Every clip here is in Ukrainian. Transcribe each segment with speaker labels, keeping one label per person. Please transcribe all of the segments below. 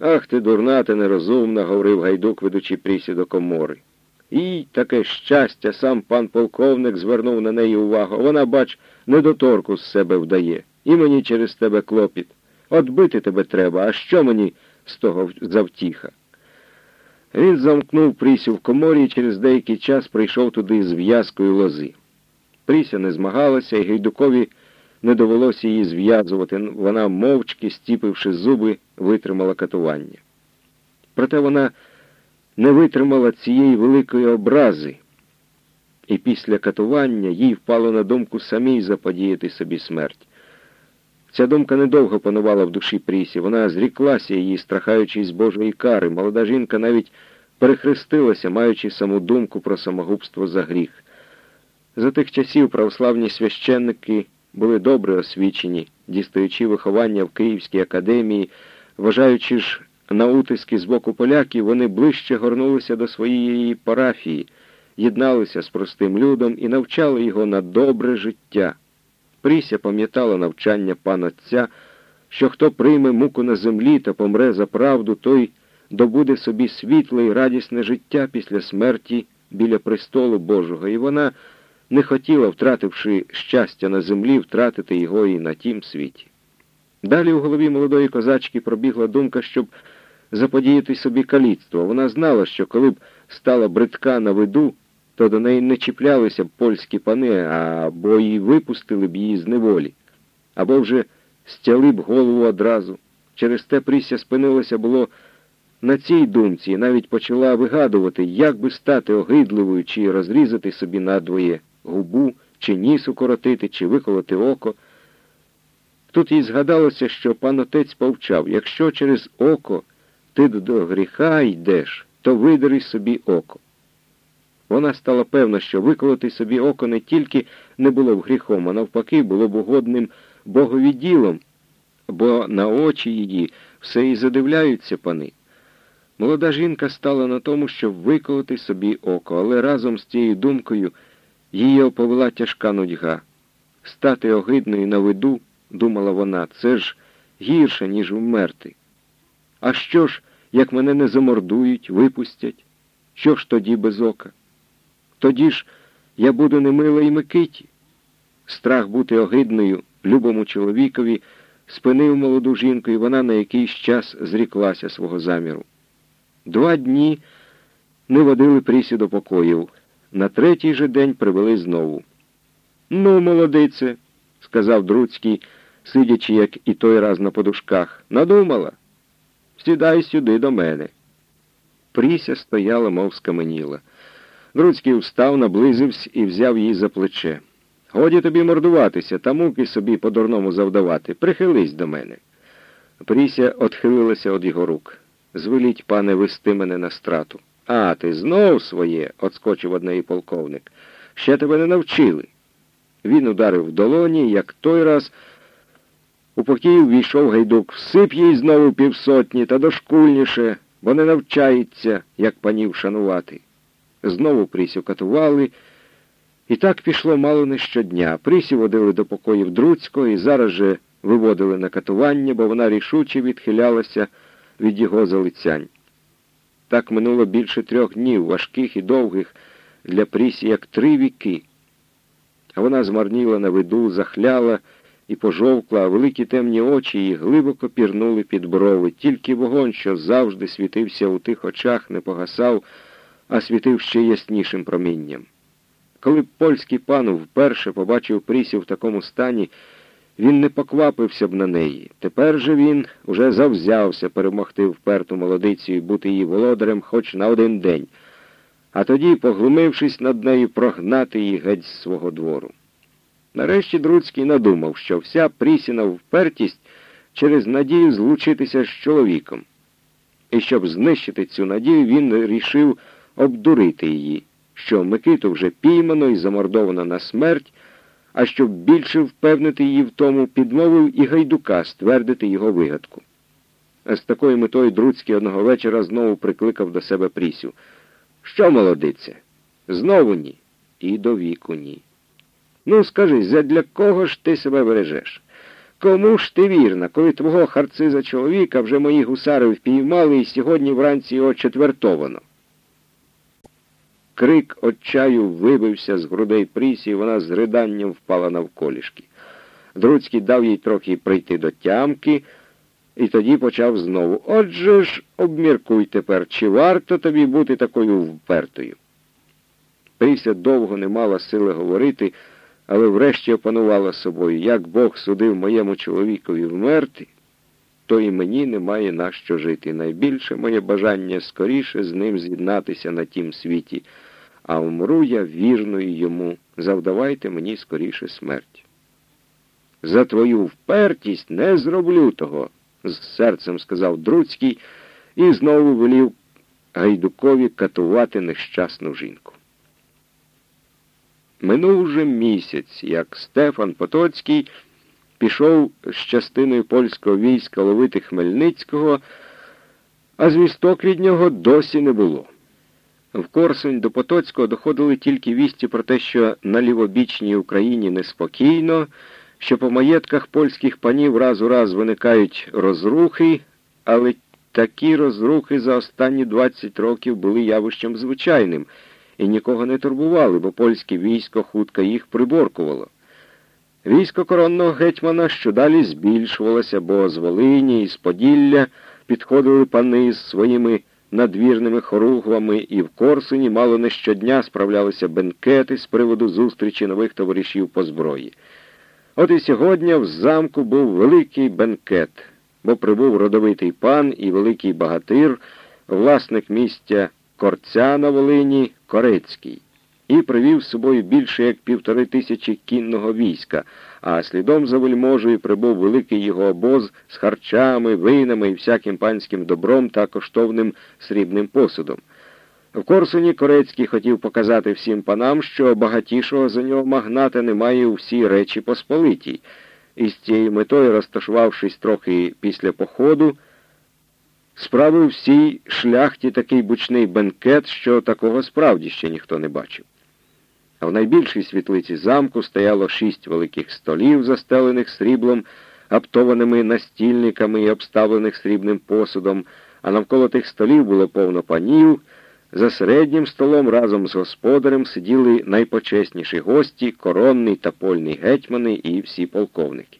Speaker 1: Ах ти, дурна, ти нерозумна, говорив гайдук, ведучи Прісі до комори. І таке щастя, сам пан полковник звернув на неї увагу. Вона, бач, недоторку з себе вдає. І мені через тебе клопіт. От бити тебе треба, а що мені з того завтіха? Він замкнув Прісю в коморі і через деякий час прийшов туди з в'язкою лози. Пріся не змагалася, і Гайдукові не довелося її зв'язувати. Вона, мовчки, стіпивши зуби, витримала катування. Проте вона не витримала цієї великої образи, і після катування їй впало на думку самій заподіяти собі смерть. Ця думка недовго панувала в душі Прісі. Вона зріклася її, страхаючись Божої кари. Молода жінка навіть перехрестилася, маючи саму думку про самогубство за гріх. За тих часів православні священники були добре освічені, дістаючи виховання в Київській академії, вважаючи ж на утиски з боку поляків, вони ближче горнулися до своєї парафії, єдналися з простим людом і навчали його на добре життя. Пріся пам'ятала навчання пана Отця, що хто прийме муку на землі та помре за правду, той добуде собі світле і радісне життя після смерті біля престолу Божого, і вона не хотіла, втративши щастя на землі, втратити його і на тім світі. Далі у голові молодої козачки пробігла думка, щоб заподіяти собі каліцтво. Вона знала, що коли б стала бридка на виду, то до неї не чіплялися б польські пани, або й випустили б її з неволі, або вже стяли б голову одразу. Через те Пріся спинилася було на цій думці і навіть почала вигадувати, як би стати огидливою, чи розрізати собі надвоє губу, чи ніс укоротити, чи виколоти око. Тут їй згадалося, що пан отець повчав, якщо через око ти до гріха йдеш, то видери собі око. Вона стала певна, що виколоти собі око не тільки не було б гріхом, а навпаки, було б угодним Богові ділом, бо на очі її все і задивляються пани. Молода жінка стала на тому, щоб виколоти собі око, але разом з цією думкою її оповела тяжка нудьга. Стати огидною на виду, думала вона, це ж гірше, ніж вмерти. А що ж, як мене не замордують, випустять? Що ж тоді без ока? Тоді ж я буду немила і Микиті. Страх бути огидною любому чоловікові спинив молоду жінку, і вона на якийсь час зріклася свого заміру. Два дні не водили Прісі до покоїв. На третій же день привели знову. Ну, молодице, сказав Друцький, сидячи, як і той раз на подушках. Надумала. Сідай сюди до мене. Пріся стояла, мов скаменіла. Друцький встав, наблизився і взяв її за плече. Годі тобі мордуватися та муки собі по-дурному завдавати. Прихились до мене. Пріся отхилилася від його рук. Звеліть, пане, вести мене на страту. А, ти знов своє, отскочив однеї полковник. Ще тебе не навчили. Він ударив в долоні, як той раз у покій ввійшов гайдук. Всип їй знову півсотні та дошкульніше, бо не навчається, як панів шанувати. Знову Прісю катували, і так пішло мало не щодня. Прісі водили до покоїв Друцького і зараз же виводили на катування, бо вона рішуче відхилялася від його залицянь. Так минуло більше трьох днів, важких і довгих, для Прісі, як три віки. А вона змарніла на виду, захляла і пожовкла, а великі темні очі її глибоко пірнули під брови. Тільки вогонь, що завжди світився у тих очах, не погасав, а світив ще яснішим промінням. Коли польський пан вперше побачив Прісі в такому стані, він не поквапився б на неї. Тепер же він уже завзявся перемогти вперту молодицю і бути її володарем хоч на один день, а тоді, поглумившись над нею, прогнати її геть з свого двору. Нарешті Друцький надумав, що вся Прісіна впертість через надію злучитися з чоловіком. І щоб знищити цю надію, він рішив обдурити її, що Микиту вже піймано і замордовано на смерть а щоб більше впевнити її в тому, підмовив і гайдука ствердити його вигадку. А з такою метою Друцький одного вечора знову прикликав до себе Прісю. Що, молодице? Знову ні. І до віку ні. Ну, скажи, задля кого ж ти себе бережеш? кому ж ти вірна, коли твого харциза чоловіка вже мої гусари впіймали і сьогодні вранці його четвертовано? Крик отчаю вибився з грудей Прісі, і вона з риданням впала навколішки. Друцький дав їй трохи прийти до тямки, і тоді почав знову. Отже ж, обміркуй тепер, чи варто тобі бути такою впертою. Пріся довго не мала сили говорити, але врешті опанувала собою, як Бог судив моєму чоловікові вмерти, то і мені немає на що жити. Найбільше моє бажання скоріше з ним з'єднатися на тім світі, а вмру я вірною йому, завдавайте мені скоріше смерть. За твою впертість не зроблю того, з серцем сказав Друцький і знову велів Гайдукові катувати нещасну жінку. Минув уже місяць, як Стефан Потоцький пішов з частиною польського війська ловити Хмельницького, а звісток від нього досі не було. В Корсунь до Потоцького доходили тільки вісті про те, що на лівобічній Україні неспокійно, що по маєтках польських панів раз у раз виникають розрухи, але такі розрухи за останні 20 років були явищем звичайним і нікого не турбували, бо польське військо хутко їх приборкувало. Військо коронного гетьмана щодалі збільшувалося, бо з Волині і з Поділля підходили пани з своїми надвірними хоругвами, і в Корсуні мало не щодня справлялися бенкети з приводу зустрічі нових товаришів по зброї. От і сьогодні в замку був великий бенкет, бо прибув родовитий пан і великий багатир, власник місця Корця на Волині Корецький і привів з собою більше як півтори тисячі кінного війська, а слідом за вельможею прибув великий його обоз з харчами, винами і всяким панським добром та коштовним срібним посудом. В Корсуні Корецький хотів показати всім панам, що багатішого за нього магната немає у всій речі Посполитій, і з цією метою, розташувавшись трохи після походу, справив всій шляхті такий бучний бенкет, що такого справді ще ніхто не бачив. А в найбільшій світлиці замку стояло шість великих столів, застелених сріблом, аптованими настільниками і обставлених срібним посудом, а навколо тих столів було повно панів. За середнім столом разом з господарем сиділи найпочесніші гості, коронний та польний гетьмани і всі полковники.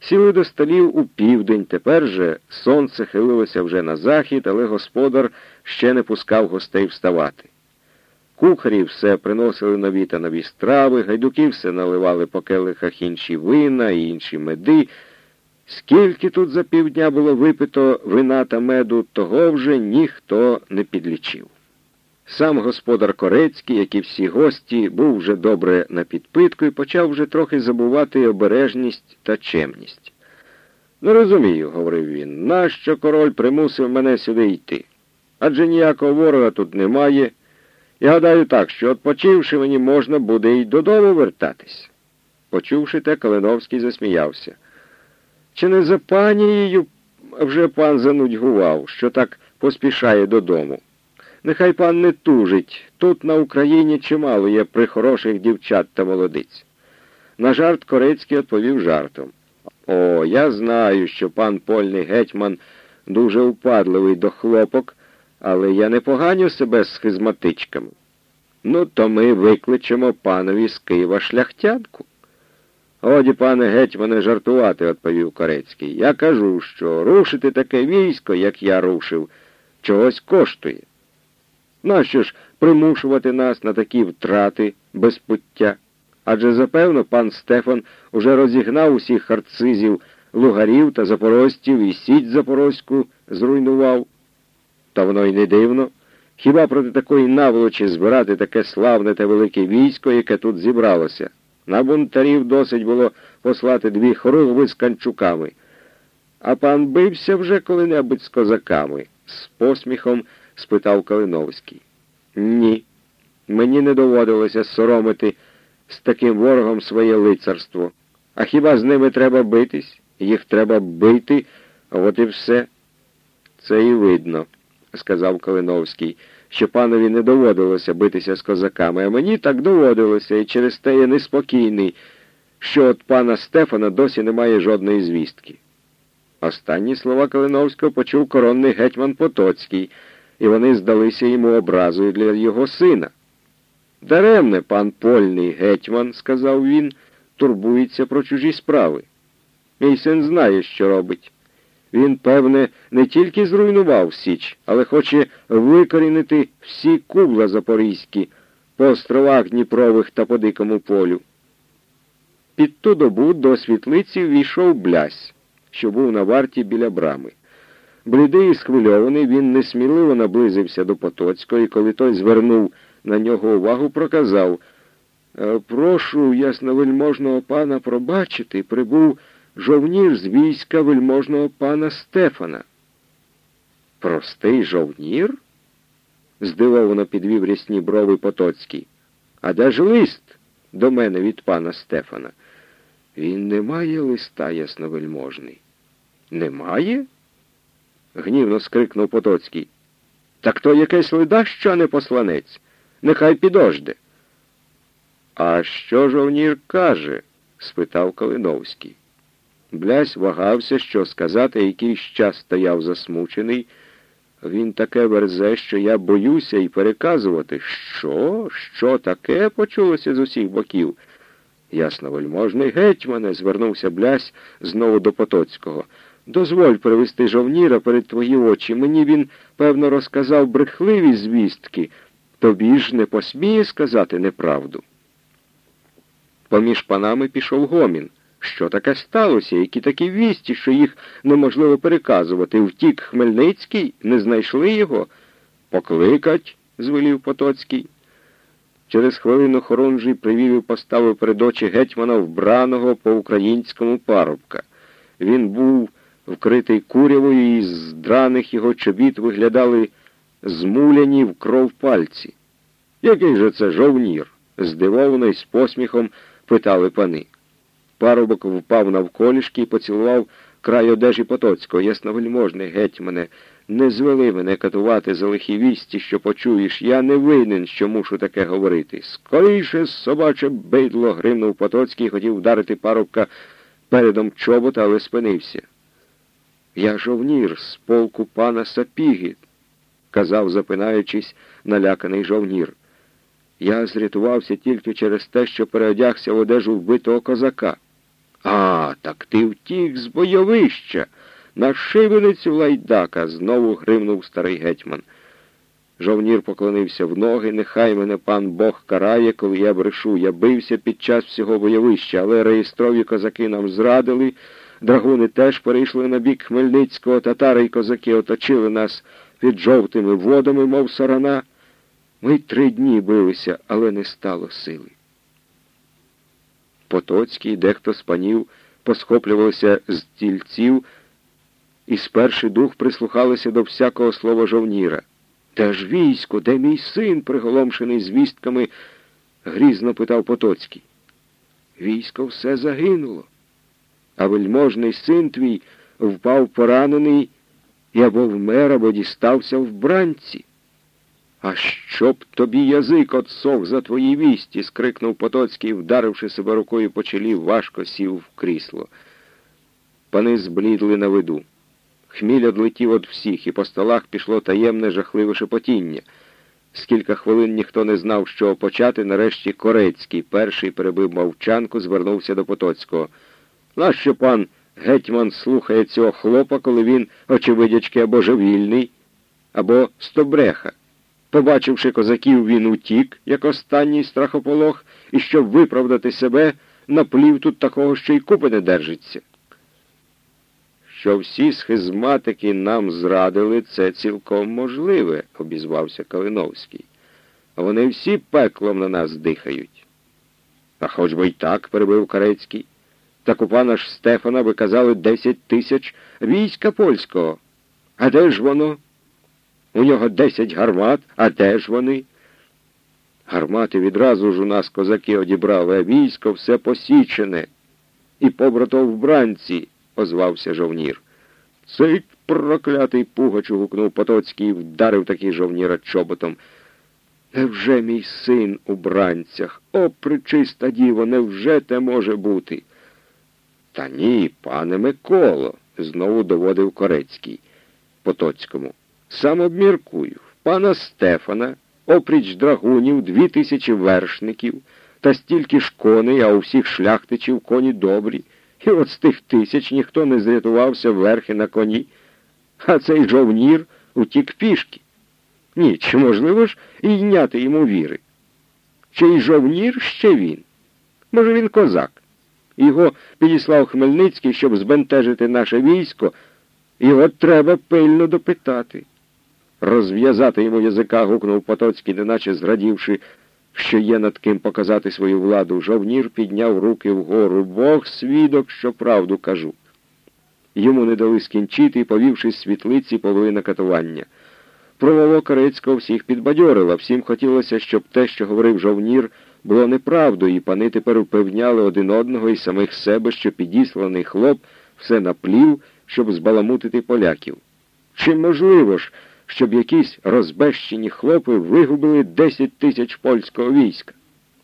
Speaker 1: Сіли до столів у південь, тепер же сонце хилилося вже на захід, але господар ще не пускав гостей вставати. Кухарі все приносили нові та нові страви, гайдуки все наливали по келихах інші вина і інші меди. Скільки тут за півдня було випито вина та меду, того вже ніхто не підлічив. Сам господар Корецький, як і всі гості, був вже добре на підпитку і почав вже трохи забувати обережність та чемність. Не розумію, говорив він, нащо король примусив мене сюди йти? Адже ніякого ворога тут немає. Я гадаю так, що отпочивши мені можна буде й додому вертатись. Почувши те, Калиновський засміявся. Чи не за панією вже пан занудьгував, що так поспішає додому? Нехай пан не тужить. Тут на Україні чимало є прихороших дівчат та молодиць. На жарт Корецький відповів жартом. О, я знаю, що пан польний гетьман дуже упадливий до хлопок, але я не поганю себе з схизматичками. Ну, то ми викличемо панові з Києва шляхтянку. Годі, пане гетьмане, жартувати, відповів Корецький. Я кажу, що рушити таке військо, як я рушив, чогось коштує. Нащо ж примушувати нас на такі втрати без пуття? Адже, запевно, пан Стефан уже розігнав усіх харцизів, лугарів та запорожців і сіть запорозьку зруйнував. Та воно й не дивно. Хіба проти такої наволочі збирати таке славне та велике військо, яке тут зібралося? На бунтарів досить було послати дві хоругви з канчуками. А пан бився вже коли-небудь з козаками, з посміхом спитав Калиновський. Ні. Мені не доводилося соромити з таким ворогом своє лицарство. А хіба з ними треба битись? Їх треба бити, от і все. Це і видно, сказав Калиновський, що панові не доводилося битися з козаками, а мені так доводилося, і через те я неспокійний. що от пана Стефана досі немає жодної звістки. Останні слова Калиновського почув коронний гетьман Потоцький, і вони здалися йому образою для його сина. Даремне пан польний гетьман, сказав він, турбується про чужі справи. Мій син знає, що робить. Він, певне, не тільки зруйнував Січ, але хоче викорінити всі кубла запорізькі по островах Дніпрових та по дикому полю. Під ту добу до світлиці війшов блясь, що був на варті біля брами. Блідий і схвильований, він несміливо наблизився до Потоцького, і коли той звернув на нього увагу, проказав «Е, Прошу ясновельможного пана пробачити, прибув жовнір з війська вельможного пана Стефана. Простий жовнір? здивовано підвів рясні брови Потоцький. А де ж лист до мене від пана Стефана? Він не має листа, ясновельможний. Немає? гнівно скрикнув Потоцький. Так то якесь ледащо, не посланець. Нехай підожде. А що жовнір каже? спитав Калиновський. Блясь вагався, що сказати, якийсь час стояв засмучений. Він таке верзе, що я боюся і переказувати. Що? Що таке? почулося з усіх боків. Ясно, вельможний гетьмане, звернувся Блясь знову до Потоцького. Дозволь привести жовніра перед твої очі. Мені він, певно, розказав брехливі звістки. Тобі ж не посміє сказати неправду. Поміж панами пішов гомін. Що таке сталося? Які такі вісті, що їх неможливо переказувати? Втік Хмельницький, не знайшли його? Покликать, звелів Потоцький. Через хвилину Хорунжий привів і поставив перед очі гетьмана вбраного по-українському парубка. Він був вкритий курявою, і з драних його чобіт виглядали змуляні в кров пальці. Який же це жовнір? здивовано і з посміхом питали пани. Парубок впав навколішки і поцілував край одежі Потоцького. Ясновельможний гетьмане, не звели мене катувати за лихі вісті, що почуєш. Я не винен, що мушу таке говорити. Скоріше собаче бидло, гримнув Потоцький і хотів вдарити парубка передом чобота, але спинився. Я жовнір з полку пана Сапіги, казав, запинаючись, наляканий жовнір. Я зрятувався тільки через те, що переодягся в одежу вбитого козака. А, так ти втік з бойовища. На шибеницю лайдака, знову гримнув старий гетьман. Жовнір поклонився в ноги, нехай мене пан Бог карає, коли я брешу. Я бився під час всього бойовища, але реєстрові козаки нам зрадили. Драгуни теж перейшли на бік Хмельницького, татари й козаки оточили нас під жовтими водами, мов сарана. Ми три дні билися, але не стало сили. Потоцький, дехто з панів посхоплювалися з тільців і сперший дух прислухалися до всякого слова жовніра. Де ж військо, де мій син, приголомшений звістками, грізно питав Потоцький. Військо все загинуло, а вельможний син твій впав поранений і або вмер, або дістався в бранці. А щоб тобі язик отсох за твої вісті, скрикнув Потоцький, вдаривши себе рукою по чолі, важко сів в крісло. Пани зблідли на виду. Хміль одлетів від всіх, і по столах пішло таємне, жахливе шепотіння. Скільки хвилин ніхто не знав, що почати, нарешті Корецький, перший перебив мовчанку, звернувся до Потоцького. Нащо пан гетьман слухає цього хлопа, коли він, очевидячки, або живільний, або стобреха? Побачивши козаків, він утік, як останній страхополох, і щоб виправдати себе, наплів тут такого, що й купи не держиться. Що всі схизматики нам зрадили, це цілком можливе, обізвався Калиновський. Вони всі пеклом на нас дихають. А хоч би й так, перебив Карецький. Так у пана ж Стефана ви казали десять тисяч війська польського. А де ж воно? У нього десять гармат, а де ж вони? Гармати відразу ж у нас козаки одібрали, а військо все посічене. І побрато в бранці, озвався жовнір. Цей проклятий пугач гукнув Потоцький і вдарив такий жовніра чоботом. Невже мій син у бранцях? О, причиста діво, невже те може бути? Та ні, пане Миколо, знову доводив Корецький Потоцькому. Сам обміркую, пана Стефана, опріч драгунів, дві тисячі вершників та стільки ж коней, а у всіх шляхтичів коні добрі. І от з тих тисяч ніхто не зрятувався верхи на коні, а цей жовнір утік пішки. Ні, чи можливо ж і йняти йому віри? Чи й жовнір ще він? Може, він козак? Його підіслав Хмельницький, щоб збентежити наше військо, його треба пильно допитати. Розв'язати йому язика гукнув Потоцький, неначе зрадівши, що є над ким показати свою владу. Жовнір підняв руки вгору. Бог свідок, що правду кажу. Йому не дали скінчити, повівшись світлиці половина катування. Промова Корецького всіх підбадьорила, всім хотілося, щоб те, що говорив жовнір, було неправдою, і пани тепер упевняли один одного і самих себе, що підісланий хлоп все наплів, щоб збаламутити поляків. Чи можливо ж, щоб якісь розбещені хлопи вигубили 10 тисяч польського війська?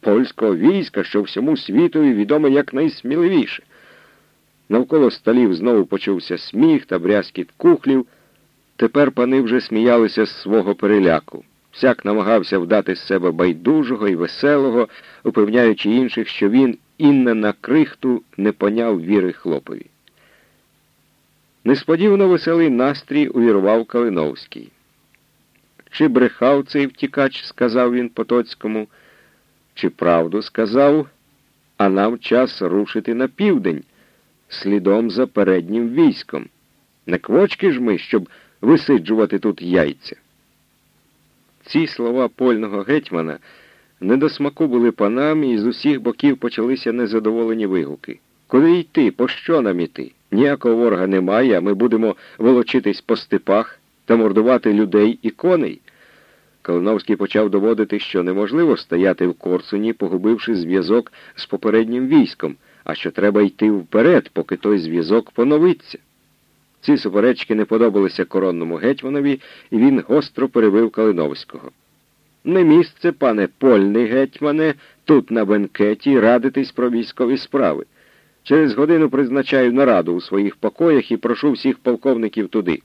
Speaker 1: Польського війська, що всьому світові відоме як найсміливіше. Навколо столів знову почувся сміх та брязкіт кухлів. Тепер пани вже сміялися з свого переляку. Всяк намагався вдати з себе байдужого і веселого, упевняючи інших, що він інне на крихту не поняв віри хлопові. Несподівано веселий настрій увірвав Калиновський. Чи брехав цей втікач, сказав він Потоцькому, чи правду сказав, а нам час рушити на південь, слідом за переднім військом. Не квочки ж ми, щоб висиджувати тут яйця. Ці слова польного гетьмана не до смаку були панам, і з усіх боків почалися незадоволені вигуки. Куди йти, по що нам іти? Ніякого ворога немає, а ми будемо волочитись по степах та мордувати людей і коней. Калиновський почав доводити, що неможливо стояти в Корсуні, погубивши зв'язок з попереднім військом, а що треба йти вперед, поки той зв'язок поновиться. Ці суперечки не подобалися коронному гетьманові, і він гостро перебив Калиновського. Не місце, пане польний гетьмане, тут на бенкеті радитись про військові справи. Через годину призначаю нараду у своїх покоях і прошу всіх полковників туди.